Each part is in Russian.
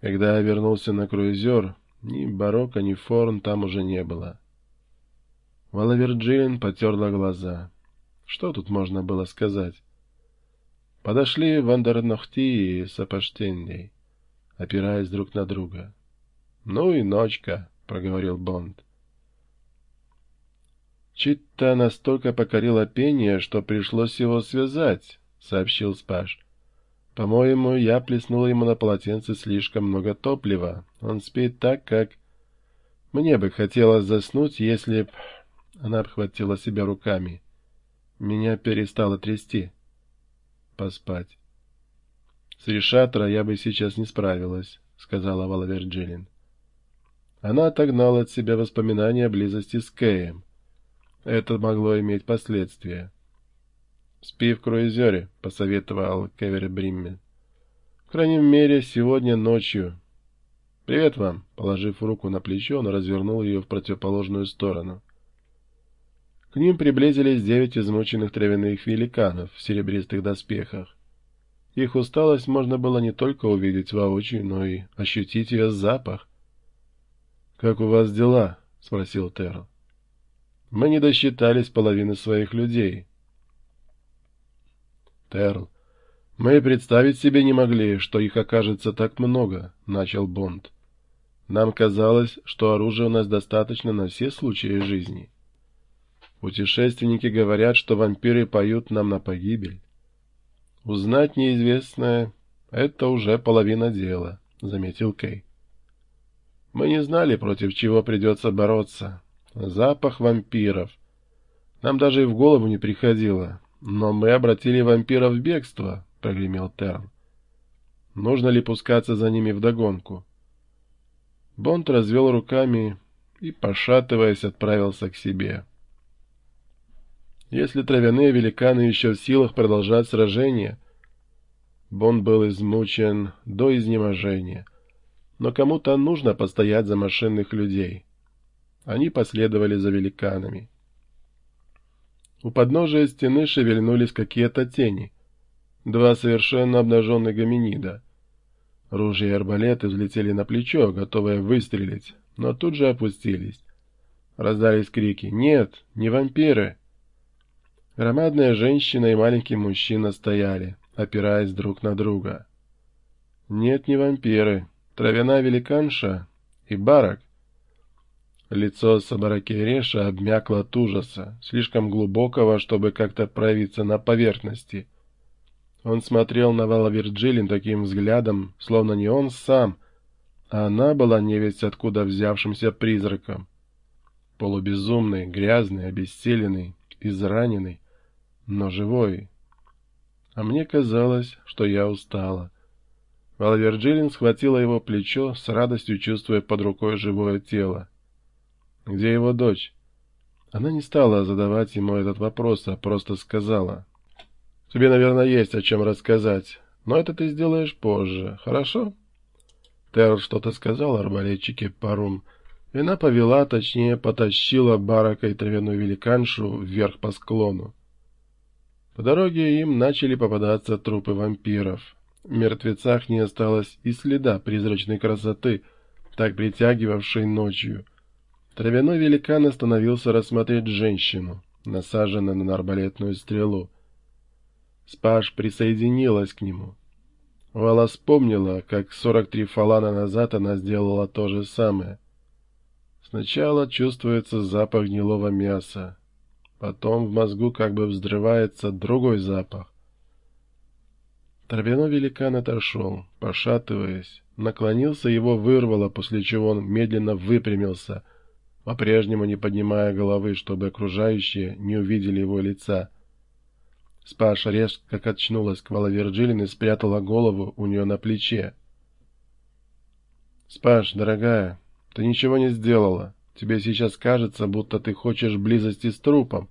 Когда я вернулся на круизер, ни барокко, ни форн там уже не было. Валаверджилин потерла глаза. Что тут можно было сказать? Подошли Вандернохти и Сапаштендей, опираясь друг на друга. — Ну и ночка, — проговорил Бонд. Читта настолько покорила пение, что пришлось его связать, — сообщил Спаш. По-моему, я плеснул ему на полотенце слишком много топлива. Он спит так, как... Мне бы хотелось заснуть, если б... Она обхватила себя руками. Меня перестало трясти. Поспать. С Решатора я бы сейчас не справилась, — сказала Вала Вирджилин. Она отогнала от себя воспоминания о близости с Кэем. Это могло иметь последствия. «Спи в круизере», — посоветовал Кевер Бриммель. «В крайней мере, сегодня ночью». «Привет вам», — положив руку на плечо, он развернул ее в противоположную сторону. К ним приблизились девять измученных травяных великанов в серебристых доспехах. Их усталость можно было не только увидеть воочию, но и ощутить ее запах. «Как у вас дела?» — спросил Терл. «Мы не досчитались половины своих людей», Терл, мы представить себе не могли, что их окажется так много, — начал Бонд. Нам казалось, что оружия у нас достаточно на все случаи жизни. Путешественники говорят, что вампиры поют нам на погибель. Узнать неизвестное — это уже половина дела, — заметил Кей. Мы не знали, против чего придется бороться. Запах вампиров. Нам даже и в голову не приходило, «Но мы обратили вампиров в бегство», — прогремел Терн. «Нужно ли пускаться за ними вдогонку?» Бонд развел руками и, пошатываясь, отправился к себе. Если травяные великаны еще в силах продолжать сражение... Бонд был измучен до изнеможения. Но кому-то нужно постоять за машинных людей. Они последовали за великанами. У подножия стены шевельнулись какие-то тени. Два совершенно обнаженных гоминида. Ружья и арбалеты взлетели на плечо, готовые выстрелить, но тут же опустились. Раздались крики «Нет, не вампиры!» Громадная женщина и маленький мужчина стояли, опираясь друг на друга. «Нет, не вампиры. Травяная великанша и барак. Лицо Сабаракереша обмякло от ужаса, слишком глубокого, чтобы как-то проявиться на поверхности. Он смотрел на Вала Вирджилин таким взглядом, словно не он сам, а она была невесть откуда взявшимся призраком. Полубезумный, грязный, обессиленный, израненный, но живой. А мне казалось, что я устала. Валверджилин схватила его плечо, с радостью чувствуя под рукой живое тело. Где его дочь? Она не стала задавать ему этот вопрос, а просто сказала. Тебе, наверное, есть о чем рассказать, но это ты сделаешь позже, хорошо? Терл что-то сказал арбалетчике Парум, и она повела, точнее, потащила барака и травяную великаншу вверх по склону. По дороге им начали попадаться трупы вампиров. В мертвецах не осталось и следа призрачной красоты, так притягивавшей ночью — Травяной великан остановился рассмотреть женщину, насаженную на арбалетную стрелу. Спаш присоединилась к нему. Вала вспомнила, как сорок три фалана назад она сделала то же самое. Сначала чувствуется запах гнилого мяса, потом в мозгу как бы взрывается другой запах. Травяной великан отошел, пошатываясь, наклонился, его вырвало, после чего он медленно выпрямился — по-прежнему не поднимая головы, чтобы окружающие не увидели его лица. Спаша резко качнулась к Валаверджилин и спрятала голову у нее на плече. «Спаш, дорогая, ты ничего не сделала. Тебе сейчас кажется, будто ты хочешь близости с трупом.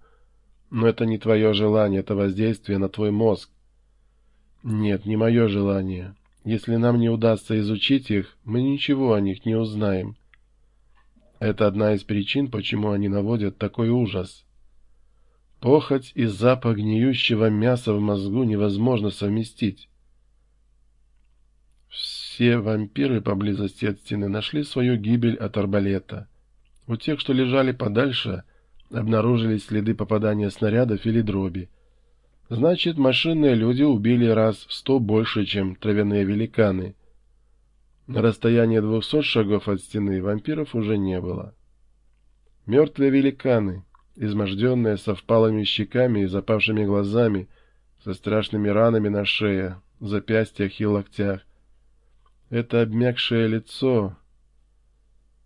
Но это не твое желание, это воздействие на твой мозг. Нет, не мое желание. Если нам не удастся изучить их, мы ничего о них не узнаем. Это одна из причин, почему они наводят такой ужас. Похоть и запах гниющего мяса в мозгу невозможно совместить. Все вампиры поблизости от стены нашли свою гибель от арбалета. У тех, что лежали подальше, обнаружились следы попадания снарядов или дроби. Значит, машинные люди убили раз в сто больше, чем травяные великаны. На расстоянии двухсот шагов от стены вампиров уже не было. Мертвые великаны, изможденные, со впалыми щеками и запавшими глазами, со страшными ранами на шее, запястьях и локтях. Это обмякшее лицо...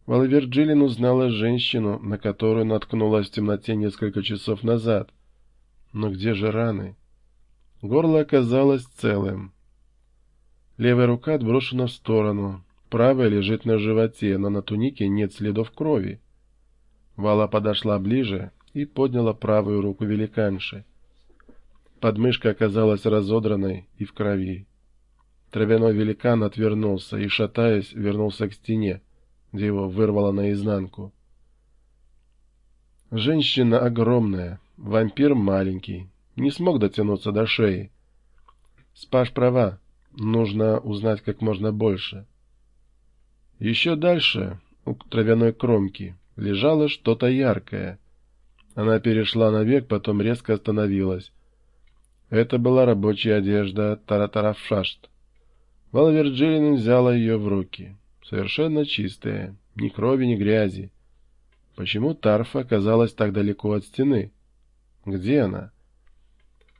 Валверджилин узнала женщину, на которую наткнулась в темноте несколько часов назад — но где же раны? Горло оказалось целым. Левая рука отброшена в сторону, правая лежит на животе, но на тунике нет следов крови. Вала подошла ближе и подняла правую руку великанши. Подмышка оказалась разодранной и в крови. Травяной великан отвернулся и, шатаясь, вернулся к стене, где его вырвало наизнанку. Женщина огромная, Вампир маленький, не смог дотянуться до шеи. Спаш права, нужно узнать как можно больше. Еще дальше, у травяной кромки, лежало что-то яркое. Она перешла на век, потом резко остановилась. Это была рабочая одежда Таратарафшашт. Валверджилин взяла ее в руки. Совершенно чистая, ни крови, ни грязи. Почему Тарфа оказалась так далеко от стены? Где она?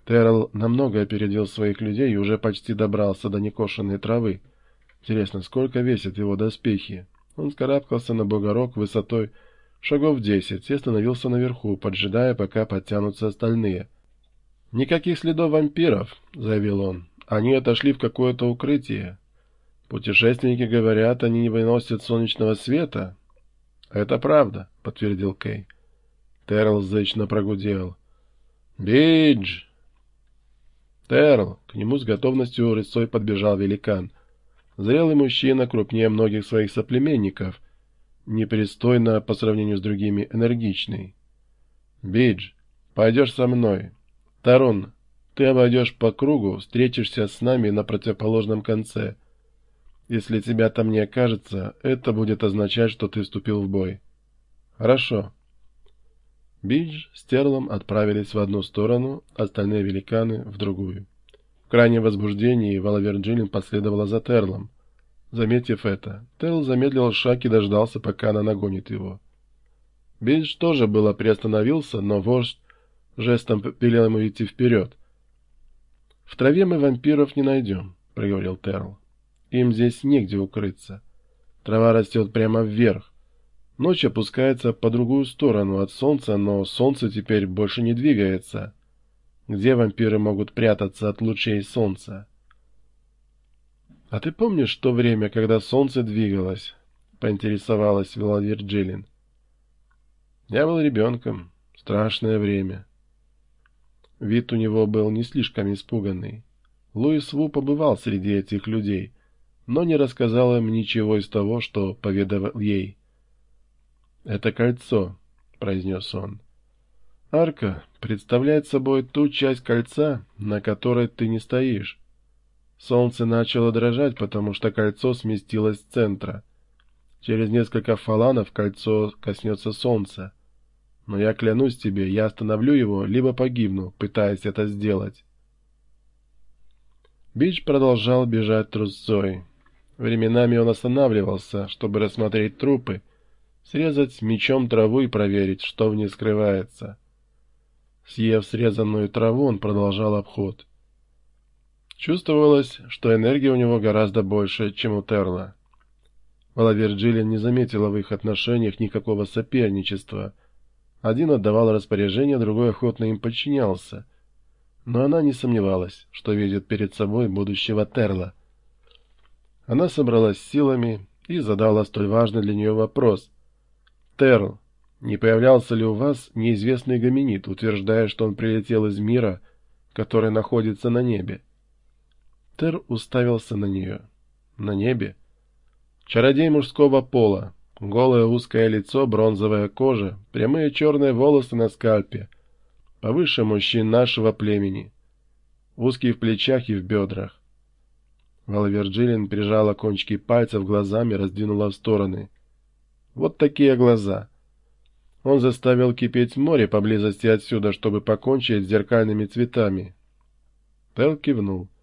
Террell намного опередил своих людей и уже почти добрался до некошенной травы. Интересно, сколько весят его доспехи? Он скарабкался на бугорок высотой шагов десять и остановился наверху, поджидая, пока подтянутся остальные. «Никаких следов вампиров», — заявил он. «Они отошли в какое-то укрытие. Путешественники говорят, они не выносят солнечного света». «Это правда», — подтвердил Кей. Террell зычно прогудел. «Бидж!» «Терл!» — к нему с готовностью рысцой подбежал великан. Зрелый мужчина, крупнее многих своих соплеменников, непристойно по сравнению с другими энергичный. «Бидж, пойдешь со мной. Тарон, ты обойдешь по кругу, встретишься с нами на противоположном конце. Если тебя там не окажется, это будет означать, что ты вступил в бой». «Хорошо». Бидж с Терлом отправились в одну сторону, остальные великаны — в другую. В крайнем возбуждении Вала Вирджилин последовала за Терлом. Заметив это, Терл замедлил шаг и дождался, пока она нагонит его. Бидж тоже было приостановился, но вождь жестом велел ему идти вперед. «В траве мы вампиров не найдем», — проговорил Терл. «Им здесь негде укрыться. Трава растет прямо вверх, Ночь опускается по другую сторону от солнца, но солнце теперь больше не двигается. Где вампиры могут прятаться от лучей солнца? — А ты помнишь то время, когда солнце двигалось? — поинтересовалась Владимир Джилин. — Я был ребенком. Страшное время. Вид у него был не слишком испуганный. Луис Ву побывал среди этих людей, но не рассказал им ничего из того, что поведал ей. «Это кольцо», — произнес он. «Арка представляет собой ту часть кольца, на которой ты не стоишь. Солнце начало дрожать, потому что кольцо сместилось с центра. Через несколько фаланов кольцо коснется солнца. Но я клянусь тебе, я остановлю его, либо погибну, пытаясь это сделать». Бич продолжал бежать трусцой. Временами он останавливался, чтобы рассмотреть трупы, срезать мечом траву и проверить, что в ней скрывается. Съев срезанную траву, он продолжал обход. Чувствовалось, что энергия у него гораздо больше, чем у Терла. Валаверджилин не заметила в их отношениях никакого соперничества. Один отдавал распоряжение, другой охотно им подчинялся. Но она не сомневалась, что видит перед собой будущего Терла. Она собралась силами и задала столь важный для нее вопрос — Терл, не появлялся ли у вас неизвестный гоминид, утверждая, что он прилетел из мира, который находится на небе? Тер уставился на нее. На небе? Чародей мужского пола, голое узкое лицо, бронзовая кожа, прямые черные волосы на скальпе, повыше мужчин нашего племени, узкий в плечах и в бедрах. Валаверджилин прижала кончики пальцев глазами, раздвинула в стороны. Вот такие глаза. Он заставил кипеть море поблизости отсюда, чтобы покончить с зеркальными цветами. Пел кивнул. —